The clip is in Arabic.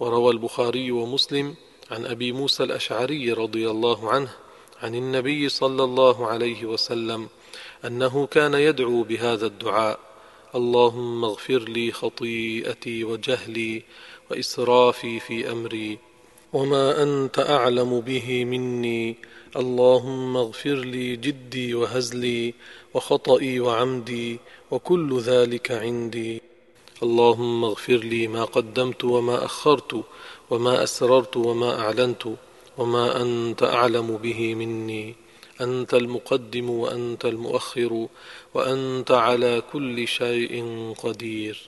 وروى البخاري ومسلم عن أبي موسى الأشعري رضي الله عنه عن النبي صلى الله عليه وسلم أنه كان يدعو بهذا الدعاء اللهم اغفر لي خطيئتي وجهلي وإسرافي في أمري وما أنت أعلم به مني اللهم اغفر لي جدي وهزلي وخطئي وعمدي وكل ذلك عندي. اللهم اغفر لي ما قدمت وما أخرت وما أسررت وما أعلنت وما أنت أعلم به مني. أنت المقدم وأنت المؤخر وأنت على كل شيء قدير.